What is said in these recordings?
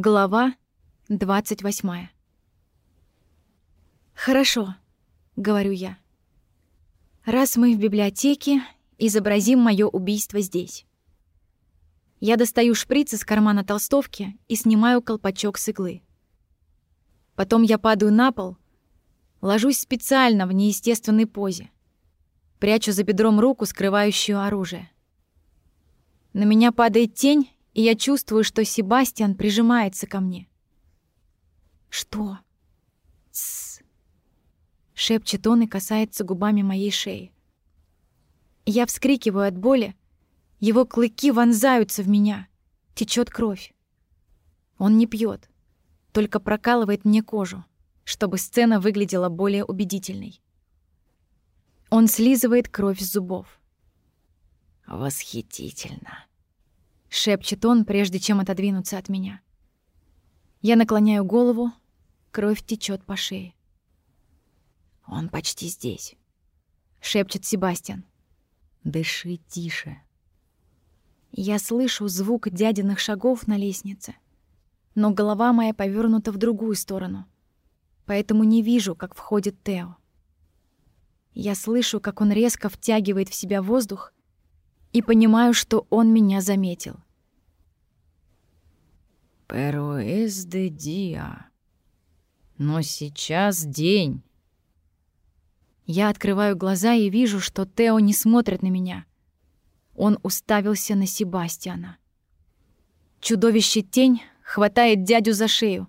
Глава 28. «Хорошо», — говорю я. «Раз мы в библиотеке, изобразим моё убийство здесь». Я достаю шприц из кармана толстовки и снимаю колпачок с иглы. Потом я падаю на пол, ложусь специально в неестественной позе. Прячу за бедром руку, скрывающую оружие. На меня падает тень, и я чувствую, что Себастьян прижимается ко мне. «Что?» «Тссс», — шепчет он и касается губами моей шеи. Я вскрикиваю от боли, его клыки вонзаются в меня, течет кровь. Он не пьет, только прокалывает мне кожу, чтобы сцена выглядела более убедительной. Он слизывает кровь с зубов. «Восхитительно», — шепчет он, прежде чем отодвинуться от меня. Я наклоняю голову, кровь течет по шее. «Он почти здесь», — шепчет Себастьян. «Дыши тише». Я слышу звук дядиных шагов на лестнице, но голова моя повернута в другую сторону, поэтому не вижу, как входит Тео. Я слышу, как он резко втягивает в себя воздух и понимаю, что он меня заметил. «Pero es de día. Но сейчас день». Я открываю глаза и вижу, что Тео не смотрит на меня. Он уставился на Себастьяна. Чудовище тень хватает дядю за шею,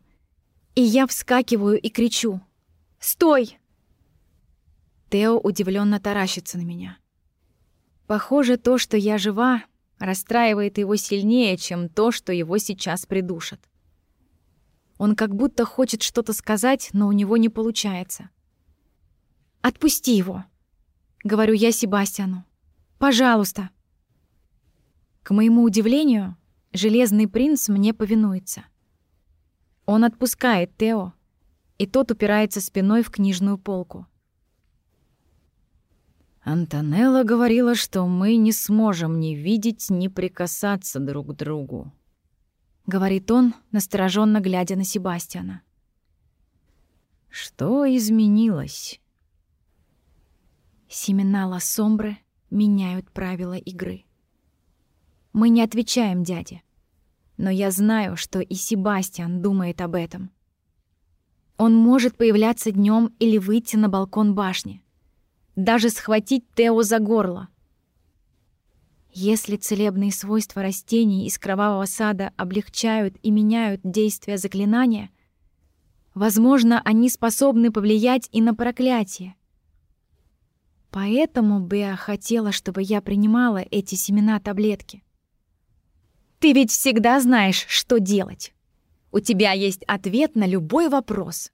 и я вскакиваю и кричу «Стой!». Тео удивленно таращится на меня. Похоже, то, что я жива, расстраивает его сильнее, чем то, что его сейчас придушат. Он как будто хочет что-то сказать, но у него не получается. «Отпусти его!» — говорю я Себастьяну. «Пожалуйста!» К моему удивлению, Железный принц мне повинуется. Он отпускает Тео, и тот упирается спиной в книжную полку. Антонелла говорила, что мы не сможем ни видеть, ни прикасаться друг к другу. Говорит он, настороженно глядя на Себастьяна. Что изменилось? Семена Лассомбры меняют правила игры. Мы не отвечаем дяде. Но я знаю, что и Себастьян думает об этом. Он может появляться днем или выйти на балкон башни даже схватить Тео за горло. Если целебные свойства растений из кровавого сада облегчают и меняют действие заклинания, возможно, они способны повлиять и на проклятие. Поэтому Беа хотела, чтобы я принимала эти семена таблетки. Ты ведь всегда знаешь, что делать. У тебя есть ответ на любой вопрос.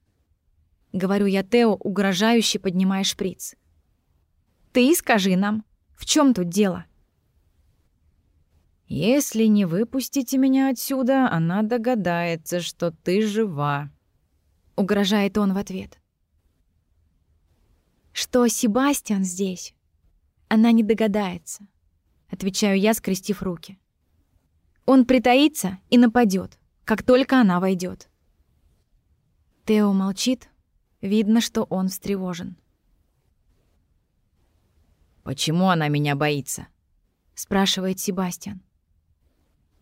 Говорю я Тео, угрожающе поднимая шприц. Ты скажи нам, в чем тут дело?» «Если не выпустите меня отсюда, она догадается, что ты жива», — угрожает он в ответ. «Что Себастьян здесь? Она не догадается», — отвечаю я, скрестив руки. «Он притаится и нападет, как только она войдет. Тео молчит, видно, что он встревожен. «Почему она меня боится?» — спрашивает Себастьян.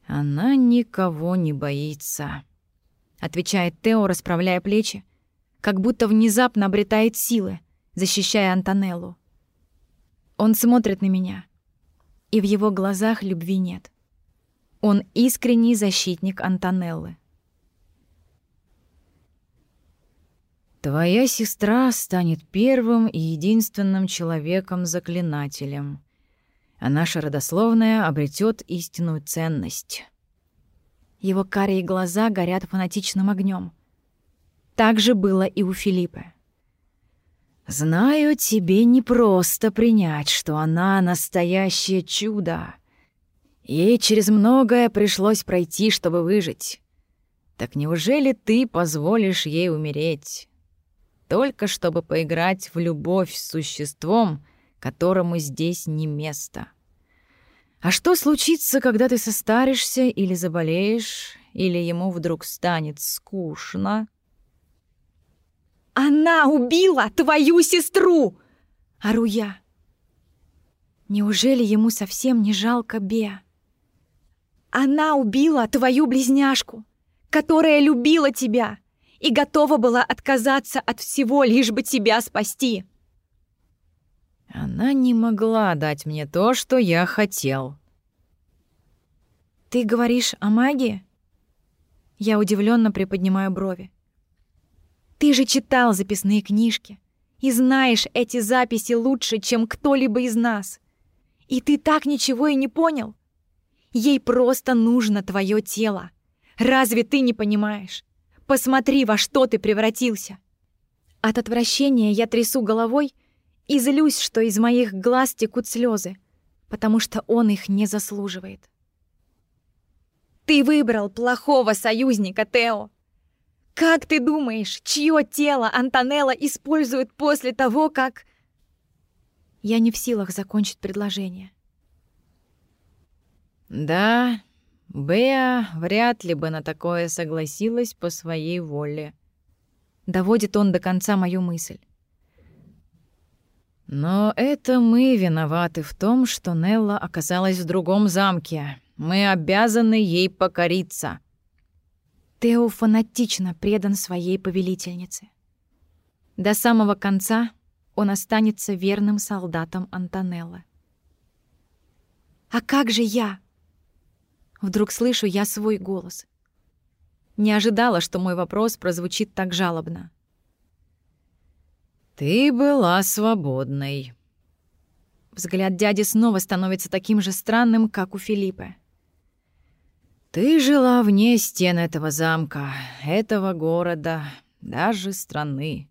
«Она никого не боится», — отвечает Тео, расправляя плечи, как будто внезапно обретает силы, защищая Антонеллу. Он смотрит на меня, и в его глазах любви нет. Он искренний защитник Антонеллы. Твоя сестра станет первым и единственным человеком-заклинателем, а наша родословная обретет истинную ценность. Его карие глаза горят фанатичным огнем. Так же было и у Филиппа. «Знаю, тебе непросто принять, что она настоящее чудо. Ей через многое пришлось пройти, чтобы выжить. Так неужели ты позволишь ей умереть?» Только чтобы поиграть в любовь с существом, которому здесь не место. А что случится, когда ты состаришься или заболеешь, или ему вдруг станет скучно. «Она убила твою сестру!» — ору я. Неужели ему совсем не жалко Беа? Она убила твою близняшку, которая любила тебя и готова была отказаться от всего, лишь бы тебя спасти. Она не могла дать мне то, что я хотел. Ты говоришь о магии? Я удивленно приподнимаю брови. Ты же читал записные книжки и знаешь эти записи лучше, чем кто-либо из нас. И ты так ничего и не понял? Ей просто нужно твое тело. Разве ты не понимаешь? Посмотри, во что ты превратился. От отвращения я трясу головой и злюсь, что из моих глаз текут слезы, потому что он их не заслуживает. Ты выбрал плохого союзника, Тео. Как ты думаешь, чье тело Антонелла использует после того, как... Я не в силах закончить предложение. Да, Беа вряд ли бы на такое согласилась по своей воле. Доводит он до конца мою мысль. Но это мы виноваты в том, что Нелла оказалась в другом замке. Мы обязаны ей покориться. Тео фанатично предан своей повелительнице. До самого конца он останется верным солдатом Антонеллы. «А как же я?» Вдруг слышу я свой голос. Не ожидала, что мой вопрос прозвучит так жалобно. «Ты была свободной». Взгляд дяди снова становится таким же странным, как у Филиппа. «Ты жила вне стен этого замка, этого города, даже страны.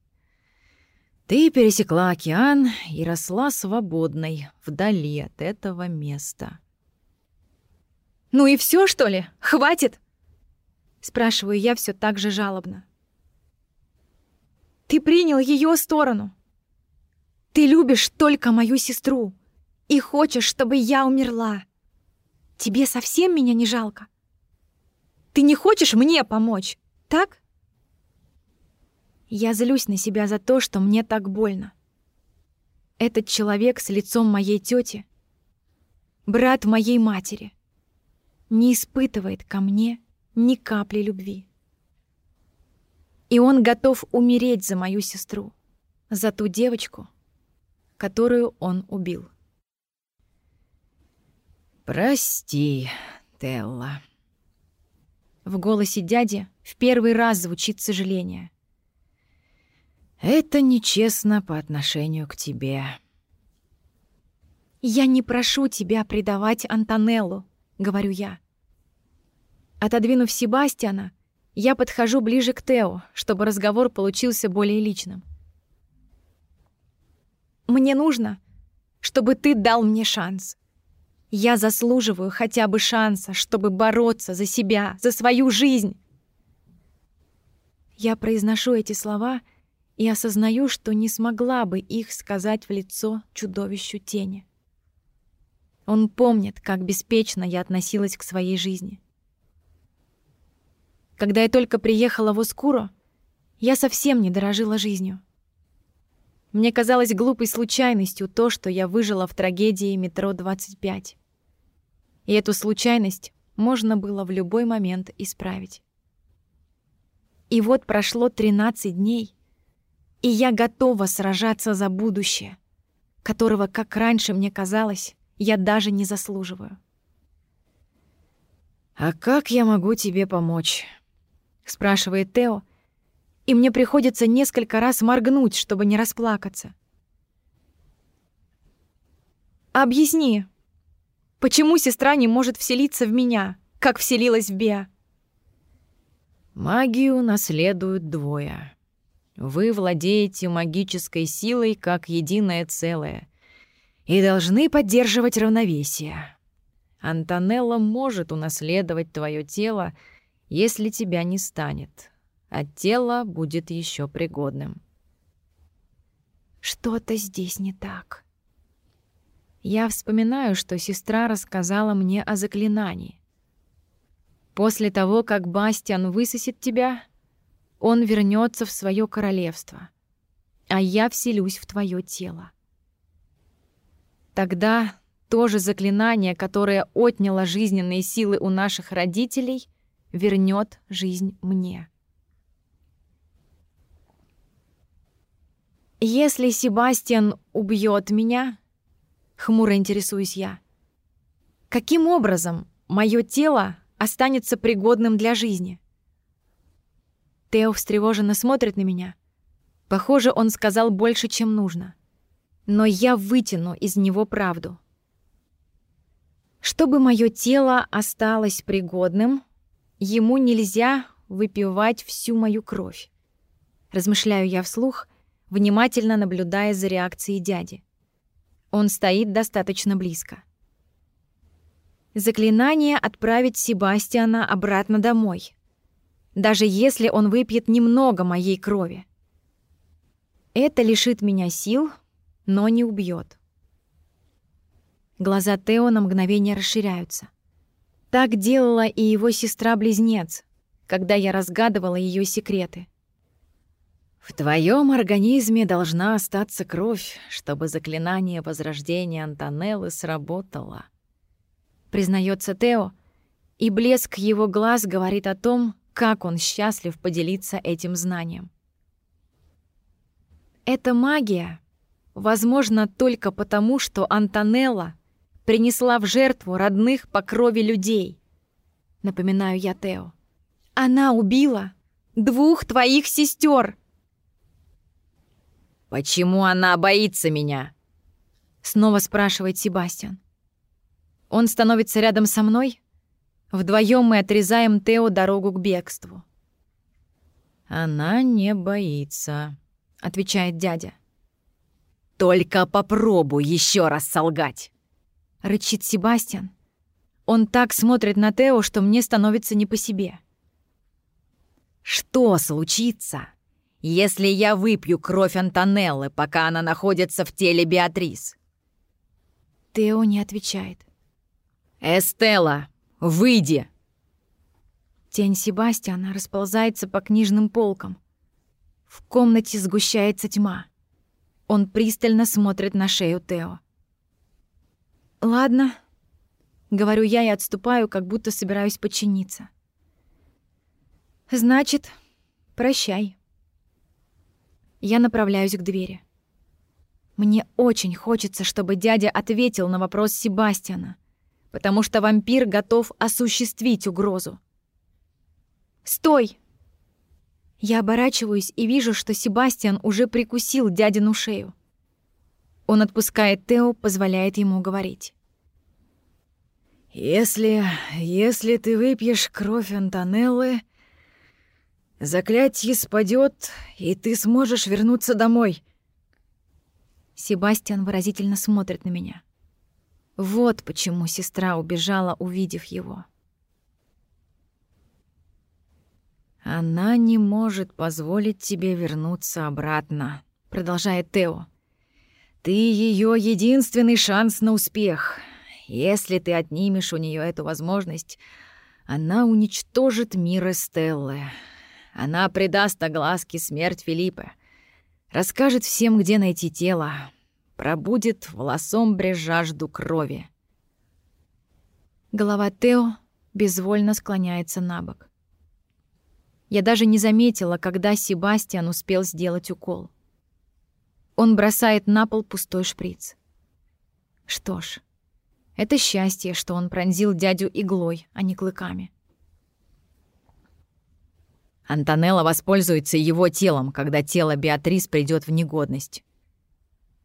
Ты пересекла океан и росла свободной вдали от этого места. «Ну и все, что ли? Хватит?» Спрашиваю я все так же жалобно. «Ты принял ее сторону. Ты любишь только мою сестру и хочешь, чтобы я умерла. Тебе совсем меня не жалко? Ты не хочешь мне помочь, так?» Я злюсь на себя за то, что мне так больно. Этот человек с лицом моей тети, брат моей матери — не испытывает ко мне ни капли любви. И он готов умереть за мою сестру, за ту девочку, которую он убил. «Прости, Телла». В голосе дяди в первый раз звучит сожаление. «Это нечестно по отношению к тебе». «Я не прошу тебя предавать Антонеллу», — говорю я. Отодвинув Себастьяна, я подхожу ближе к Тео, чтобы разговор получился более личным. «Мне нужно, чтобы ты дал мне шанс. Я заслуживаю хотя бы шанса, чтобы бороться за себя, за свою жизнь». Я произношу эти слова и осознаю, что не смогла бы их сказать в лицо чудовищу тени. Он помнит, как беспечно я относилась к своей жизни. Когда я только приехала в Ускуру, я совсем не дорожила жизнью. Мне казалось глупой случайностью то, что я выжила в трагедии метро 25. И эту случайность можно было в любой момент исправить. И вот прошло 13 дней, и я готова сражаться за будущее, которого, как раньше мне казалось, я даже не заслуживаю. «А как я могу тебе помочь?» — спрашивает Тео, и мне приходится несколько раз моргнуть, чтобы не расплакаться. «Объясни, почему сестра не может вселиться в меня, как вселилась в Беа?» «Магию наследуют двое. Вы владеете магической силой как единое целое и должны поддерживать равновесие. Антонелла может унаследовать твое тело, — если тебя не станет, а тело будет еще пригодным. Что-то здесь не так. Я вспоминаю, что сестра рассказала мне о заклинании. После того, как Бастиан высосет тебя, он вернется в свое королевство, а я вселюсь в твое тело. Тогда то же заклинание, которое отняло жизненные силы у наших родителей, вернет жизнь мне. Если Себастьян убьет меня, хмуро интересуюсь я, каким образом мое тело останется пригодным для жизни? Тео встревоженно смотрит на меня. Похоже, он сказал больше, чем нужно. Но я вытяну из него правду. Чтобы мое тело осталось пригодным, ему нельзя выпивать всю мою кровь. Размышляю я вслух, внимательно наблюдая за реакцией дяди. Он стоит достаточно близко. Заклинание отправить Себастьяна обратно домой. Даже если он выпьет немного моей крови. Это лишит меня сил, но не убьет. Глаза Тео на мгновение расширяются. Так делала и его сестра-близнец, когда я разгадывала ее секреты. В твоем организме должна остаться кровь, чтобы заклинание возрождения Антонеллы сработало. Признается Тео, и блеск его глаз говорит о том, как он счастлив поделиться этим знанием. Эта магия возможно только потому, что Антонелла принесла в жертву родных по крови людей. Напоминаю я Тео. Она убила двух твоих сестер. Почему она боится меня? Снова спрашивает Себастьян. Он становится рядом со мной. Вдвоем мы отрезаем Тео дорогу к бегству. Она не боится, отвечает дядя. Только попробуй еще раз солгать рычит Себастьян. Он так смотрит на Тео, что мне становится не по себе. Что случится, если я выпью кровь Антонеллы, пока она находится в теле Беатрис? Тео не отвечает. «Эстелла, выйди!» Тень Себастьяна расползается по книжным полкам. В комнате сгущается тьма. Он пристально смотрит на шею Тео. «Ладно», — говорю я и отступаю, как будто собираюсь подчиниться. «Значит, прощай». Я направляюсь к двери. Мне очень хочется, чтобы дядя ответил на вопрос Себастьяна, потому что вампир готов осуществить угрозу. «Стой!» Я оборачиваюсь и вижу, что Себастьян уже прикусил дядину шею. Он отпускает Тео, позволяет ему говорить. «Если... если ты выпьешь кровь Антонеллы, заклятие спадет, и ты сможешь вернуться домой». Себастьян выразительно смотрит на меня. Вот почему сестра убежала, увидев его. «Она не может позволить тебе вернуться обратно», — продолжает Тео. Ты ее единственный шанс на успех. Если ты отнимешь у нее эту возможность, она уничтожит мир Эстеллы. Она предаст огласке смерть Филиппа. Расскажет всем, где найти тело. Пробудет в лосомбре жажду крови. Голова Тео безвольно склоняется на бок. Я даже не заметила, когда Себастьян успел сделать укол. Он бросает на пол пустой шприц. Что ж, это счастье, что он пронзил дядю иглой, а не клыками. Антонелла воспользуется его телом, когда тело Беатрис придет в негодность.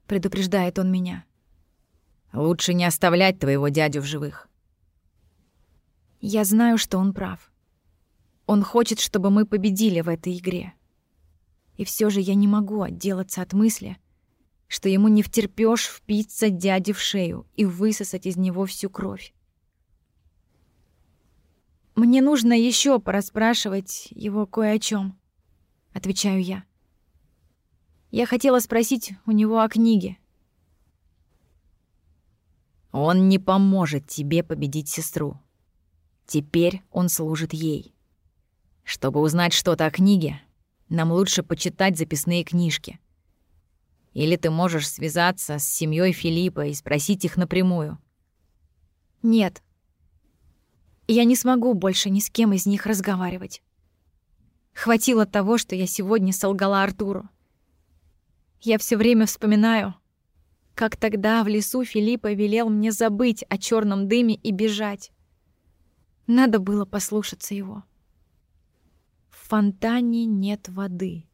Предупреждает он меня. Лучше не оставлять твоего дядю в живых. Я знаю, что он прав. Он хочет, чтобы мы победили в этой игре. И все же я не могу отделаться от мысли, что ему не втерпёшь впиться дяде в шею и высосать из него всю кровь. «Мне нужно еще пораспрашивать его кое о чем, отвечаю я. Я хотела спросить у него о книге. «Он не поможет тебе победить сестру», Теперь он служит ей. Чтобы узнать что-то о книге, нам лучше почитать записные книжки. Или ты можешь связаться с семьей Филиппа и спросить их напрямую. Нет. Я не смогу больше ни с кем из них разговаривать. Хватило того, что я сегодня солгала Артуру. Я все время вспоминаю, как тогда в лесу Филиппа велел мне забыть о черном дыме и бежать. Надо было послушаться его. Фонтане нет воды.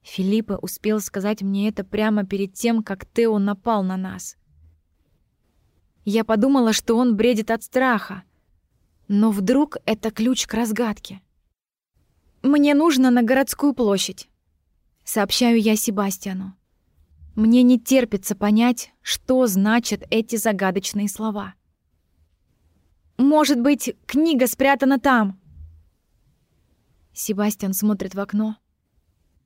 Филиппа успел сказать мне это прямо перед тем, как Тео напал на нас. Я подумала, что он бредит от страха. Но вдруг это ключ к разгадке. «Мне нужно на городскую площадь», — сообщаю я Себастьяну. Мне не терпится понять, что значат эти загадочные слова. «Может быть, книга спрятана там?» Себастьян смотрит в окно.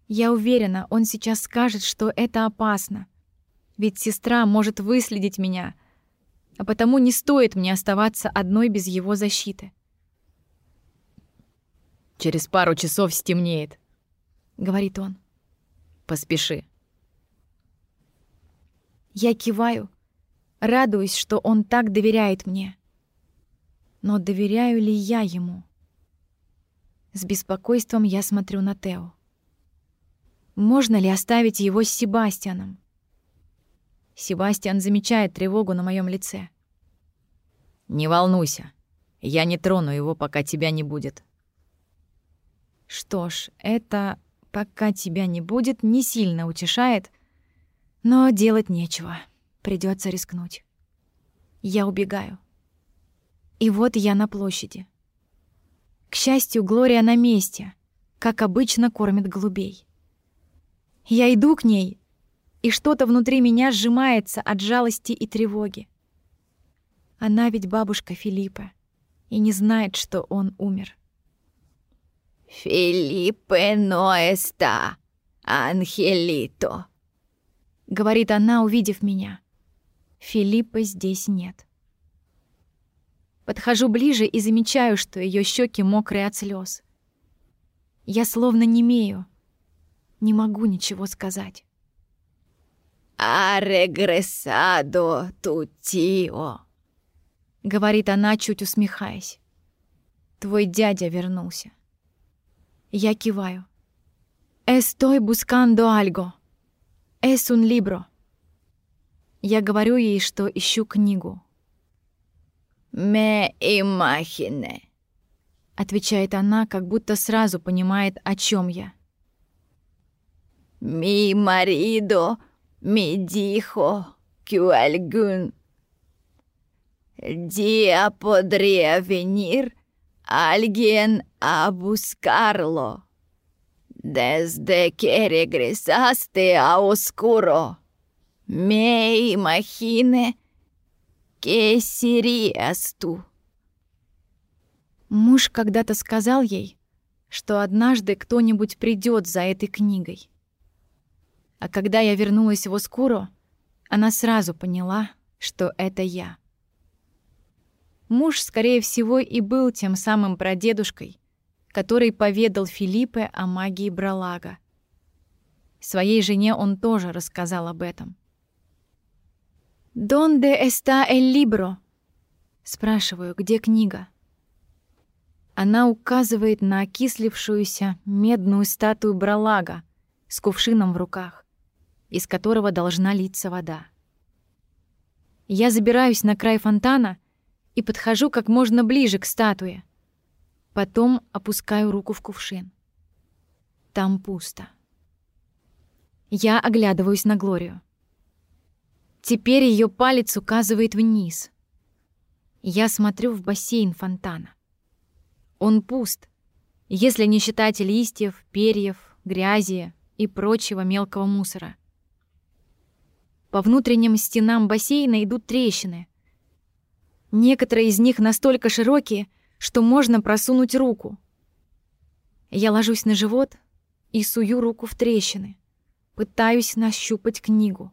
Я уверена, он сейчас скажет, что это опасно. Ведь сестра может выследить меня, а потому не стоит мне оставаться одной без его защиты. «Через пару часов стемнеет», — говорит он. «Поспеши». Я киваю, радуюсь, что он так доверяет мне. Но доверяю ли я ему? С беспокойством я смотрю на Тео. Можно ли оставить его с Себастьяном? Себастьян замечает тревогу на моем лице. «Не волнуйся, я не трону его, пока тебя не будет». Что ж, это «пока тебя не будет» не сильно утешает, но делать нечего, придется рискнуть. Я убегаю. И вот я на площади. К счастью, Глория на месте, как обычно кормит голубей. Я иду к ней, и что-то внутри меня сжимается от жалости и тревоги. Она ведь бабушка Филиппа и не знает, что он умер. «Филиппе Ноэста, Анхелито», — говорит она, увидев меня. Филиппа здесь нет. Подхожу ближе и замечаю, что ее щеки мокрые от слез. Я словно немею. Не могу ничего сказать. «А регрессадо тутио», — говорит она, чуть усмехаясь. «Твой дядя вернулся». Я киваю. «Estoy buscando algo. Es un libro». Я говорю ей, что ищу книгу. «Me imagine», — отвечает она, как будто сразу понимает, о чем я. «Mi marido me dijo que algún día podría venir alguien a buscarlo desde que regresaste a oscuro. Me imagine tú. Муж когда-то сказал ей, что однажды кто-нибудь придет за этой книгой. А когда я вернулась в Оскуру, она сразу поняла, что это я. Муж, скорее всего, и был тем самым прадедушкой, который поведал Филиппе о магии Бралага. Своей жене он тоже рассказал об этом. «Донде эста эль либро?» Спрашиваю, где книга? Она указывает на окислившуюся медную статую Бралага с кувшином в руках, из которого должна литься вода. Я забираюсь на край фонтана и подхожу как можно ближе к статуе. Потом опускаю руку в кувшин. Там пусто. Я оглядываюсь на Глорию. Теперь ее палец указывает вниз. Я смотрю в бассейн фонтана. Он пуст, если не считать листьев, перьев, грязи и прочего мелкого мусора. По внутренним стенам бассейна идут трещины. Некоторые из них настолько широкие, что можно просунуть руку. Я ложусь на живот и сую руку в трещины. Пытаюсь нащупать книгу.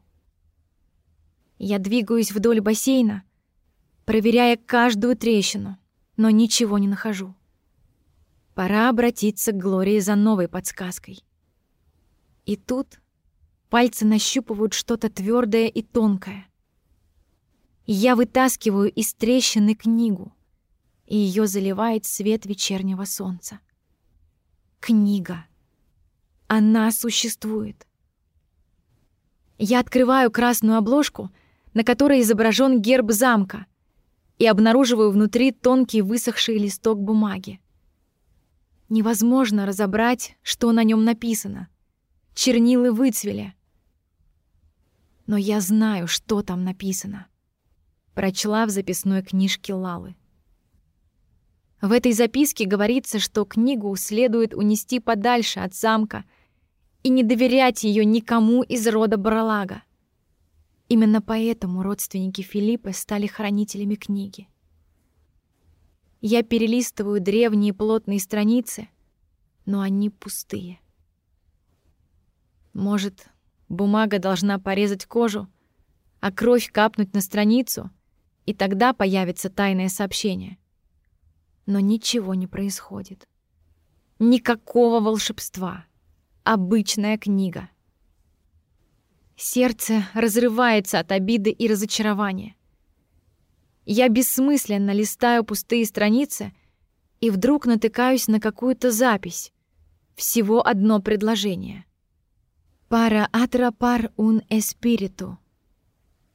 Я двигаюсь вдоль бассейна, проверяя каждую трещину, но ничего не нахожу. Пора обратиться к Глории за новой подсказкой. И тут пальцы нащупывают что-то твердое и тонкое. Я вытаскиваю из трещины книгу, и ее заливает свет вечернего солнца. Книга. Она существует. Я открываю красную обложку, на которой изображен герб замка, и обнаруживаю внутри тонкий высохший листок бумаги. Невозможно разобрать, что на нем написано. Чернилы выцвели. Но я знаю, что там написано. Прочла в записной книжке Лалы. В этой записке говорится, что книгу следует унести подальше от замка — и не доверять ее никому из рода Баралага. Именно поэтому родственники Филиппа стали хранителями книги. Я перелистываю древние плотные страницы, но они пустые. Может, бумага должна порезать кожу, а кровь капнуть на страницу, и тогда появится тайное сообщение. Но ничего не происходит. Никакого волшебства обычная книга. Сердце разрывается от обиды и разочарования. Я бессмысленно листаю пустые страницы и вдруг натыкаюсь на какую-то запись. Всего одно предложение. «Para atrapar un espíritu»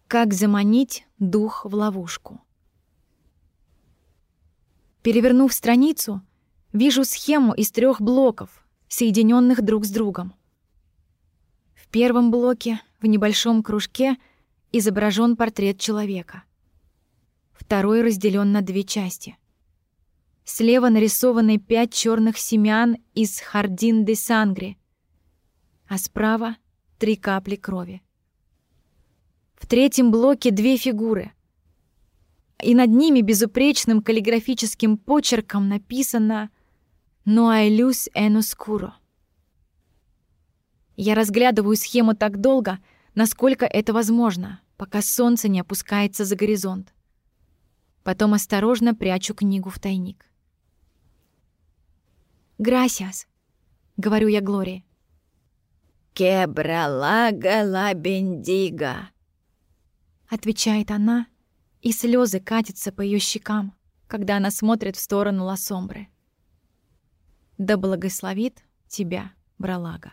Как заманить дух в ловушку. Перевернув страницу, вижу схему из трех блоков — соединенных друг с другом. В первом блоке в небольшом кружке изображен портрет человека. Второй разделен на две части. Слева нарисованы пять черных семян из Хардин де Сангри, а справа — три капли крови. В третьем блоке две фигуры, и над ними безупречным каллиграфическим почерком написано но айлюс эн оскуро. Я разглядываю схему так долго, насколько это возможно, пока солнце не опускается за горизонт. Потом осторожно прячу книгу в тайник. «Грасиас», — говорю я Глории. «Кебралага ла бендига», — отвечает она, и слезы катятся по ее щекам, когда она смотрит в сторону Ласомбры. Да благословит тебя, Бралага.